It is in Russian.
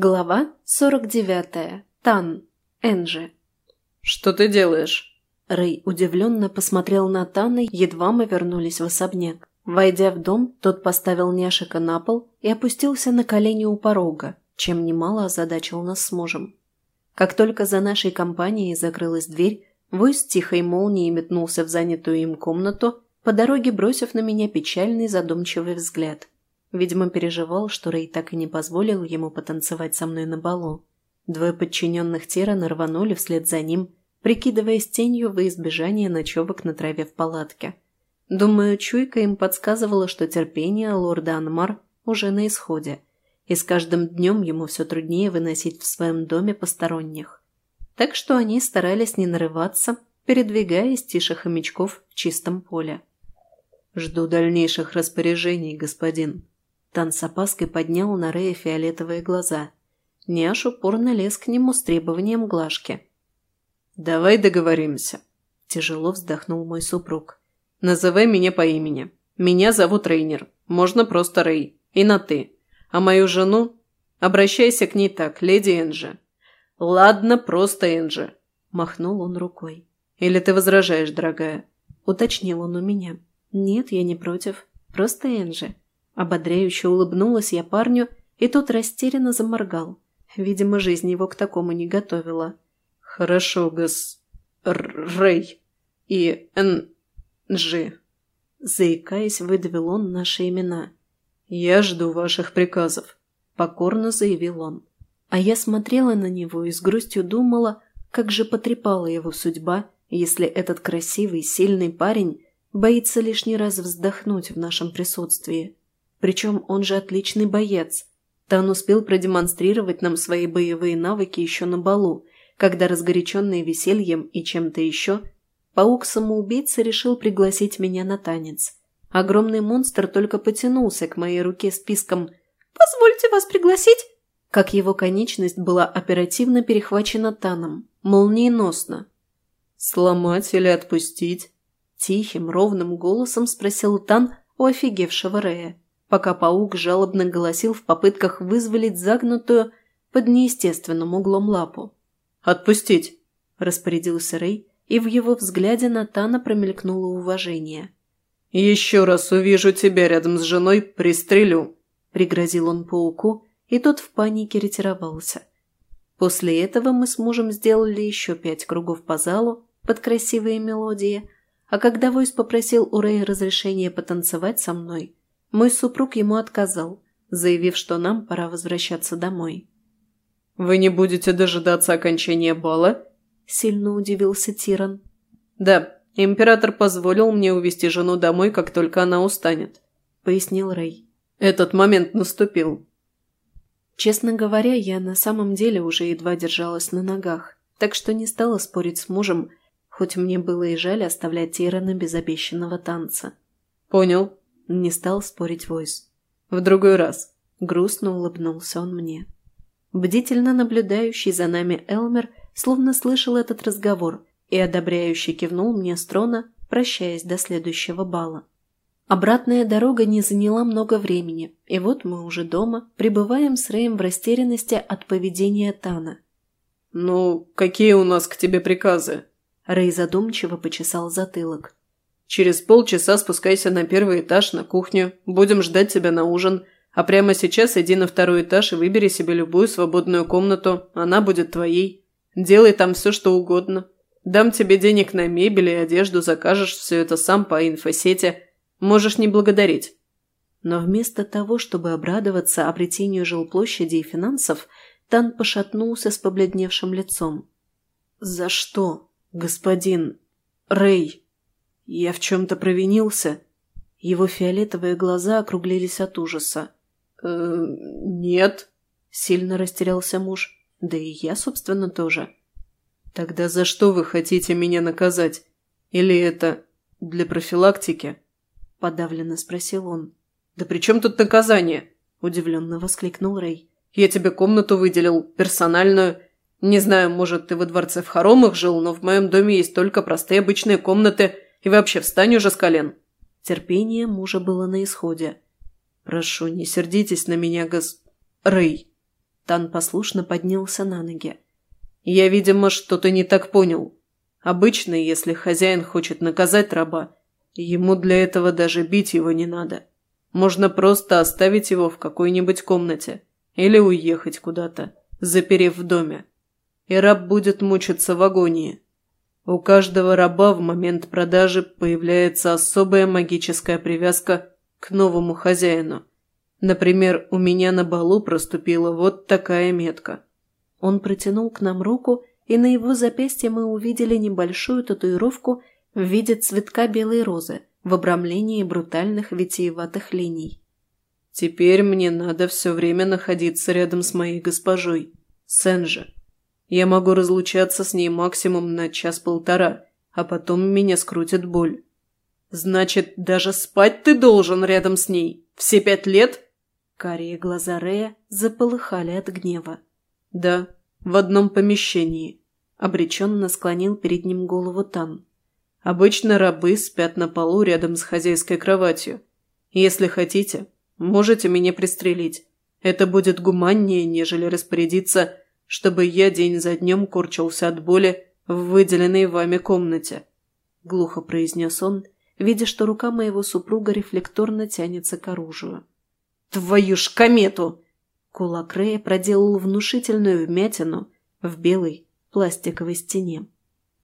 Глава 49. Тан. Энджи. «Что ты делаешь?» Рэй удивленно посмотрел на Тана, едва мы вернулись в особняк. Войдя в дом, тот поставил няшика на пол и опустился на колени у порога, чем немало озадачил нас с мужем. Как только за нашей компанией закрылась дверь, Войс тихой молнией метнулся в занятую им комнату, по дороге бросив на меня печальный задумчивый взгляд – Видимо, переживал, что Рэй так и не позволил ему потанцевать со мной на балу. Двое подчиненных Терана рванули вслед за ним, прикидываясь тенью во избежание ночевок на траве в палатке. Думаю, чуйка им подсказывала, что терпение лорда Анмар уже на исходе, и с каждым днем ему все труднее выносить в своем доме посторонних. Так что они старались не нарываться, передвигаясь тише хомячков в чистом поле. «Жду дальнейших распоряжений, господин», Тан с опаской поднял на Рея фиолетовые глаза. Няш упорно лез к нему с требованием глажки. «Давай договоримся», – тяжело вздохнул мой супруг. «Называй меня по имени. Меня зовут Рейнер. Можно просто Рей. И на «ты». А мою жену? Обращайся к ней так, леди Энджи». «Ладно, просто Энджи», – махнул он рукой. «Или ты возражаешь, дорогая?» – уточнил он у меня. «Нет, я не против. Просто Энджи». Ободряюще улыбнулась я парню, и тот растерянно заморгал. Видимо, жизнь его к такому не готовила. «Хорошо, гос... Рэй и Н... Джи», — заикаясь, выдавил он наши имена. «Я жду ваших приказов», — покорно заявил он. А я смотрела на него и с грустью думала, как же потрепала его судьба, если этот красивый, сильный парень боится лишний раз вздохнуть в нашем присутствии. Причем он же отличный боец. Тан успел продемонстрировать нам свои боевые навыки еще на балу, когда, разгоряченный весельем и чем-то еще, паук-самоубийца решил пригласить меня на танец. Огромный монстр только потянулся к моей руке списком «Позвольте вас пригласить!» как его конечность была оперативно перехвачена Таном, молниеносно. «Сломать или отпустить?» Тихим, ровным голосом спросил Тан у офигевшего Рея пока паук жалобно голосил в попытках вызволить загнутую под неестественным углом лапу. «Отпустить!» – распорядился Рэй, и в его взгляде Натана промелькнуло уважение. «Еще раз увижу тебя рядом с женой, пристрелю!» – пригрозил он пауку, и тот в панике ретировался. После этого мы с мужем сделали еще пять кругов по залу под красивые мелодии, а когда Войс попросил у Рэя разрешения потанцевать со мной – мой супруг ему отказал, заявив, что нам пора возвращаться домой. «Вы не будете дожидаться окончания бала?» – сильно удивился Тиран. «Да, император позволил мне увести жену домой, как только она устанет», – пояснил Рэй. «Этот момент наступил». Честно говоря, я на самом деле уже едва держалась на ногах, так что не стала спорить с мужем, хоть мне было и жаль оставлять Тирана без обещанного танца. «Понял», не стал спорить Войс. «В другой раз». Грустно улыбнулся он мне. Бдительно наблюдающий за нами Элмер словно слышал этот разговор и одобряюще кивнул мне с трона, прощаясь до следующего бала. Обратная дорога не заняла много времени, и вот мы уже дома, пребываем с Рэем в растерянности от поведения Тана. «Ну, какие у нас к тебе приказы?» Рэй задумчиво почесал затылок. Через полчаса спускайся на первый этаж, на кухню. Будем ждать тебя на ужин. А прямо сейчас иди на второй этаж и выбери себе любую свободную комнату. Она будет твоей. Делай там все, что угодно. Дам тебе денег на мебель и одежду, закажешь все это сам по инфосети. Можешь не благодарить». Но вместо того, чтобы обрадоваться обретению жилплощади и финансов, Тан пошатнулся с побледневшим лицом. «За что, господин Рэй?» «Я в чем-то провинился?» Его фиолетовые глаза округлились от ужаса. «Э, «Нет», — сильно растерялся муж. «Да и я, собственно, тоже». «Тогда за что вы хотите меня наказать? Или это для профилактики?» — подавленно спросил он. «Да при чем тут наказание?» — удивленно воскликнул Рэй. «Я тебе комнату выделил, персональную. Не знаю, может, ты во дворце в хоромах жил, но в моем доме есть только простые обычные комнаты — и вообще, встань уже с колен!» Терпение мужа было на исходе. «Прошу, не сердитесь на меня, гос... Рэй!» Тан послушно поднялся на ноги. «Я, видимо, что-то не так понял. Обычно, если хозяин хочет наказать раба, ему для этого даже бить его не надо. Можно просто оставить его в какой-нибудь комнате или уехать куда-то, заперев в доме. И раб будет мучиться в агонии. У каждого раба в момент продажи появляется особая магическая привязка к новому хозяину. Например, у меня на балу проступила вот такая метка. Он протянул к нам руку, и на его запястье мы увидели небольшую татуировку в виде цветка белой розы в обрамлении брутальных витиеватых линий. «Теперь мне надо все время находиться рядом с моей госпожой, Сенжи. Я могу разлучаться с ней максимум на час-полтора, а потом меня скрутит боль. Значит, даже спать ты должен рядом с ней? Все пять лет?» Карие глаза Рея заполыхали от гнева. «Да, в одном помещении», — обреченно склонил перед ним голову Тан. «Обычно рабы спят на полу рядом с хозяйской кроватью. Если хотите, можете меня пристрелить. Это будет гуманнее, нежели распорядиться, чтобы я день за днем корчился от боли в выделенной вами комнате», — глухо произнес он, видя, что рука моего супруга рефлекторно тянется к оружию. «Твою ж комету!» Кулак Рея проделал внушительную вмятину в белой пластиковой стене.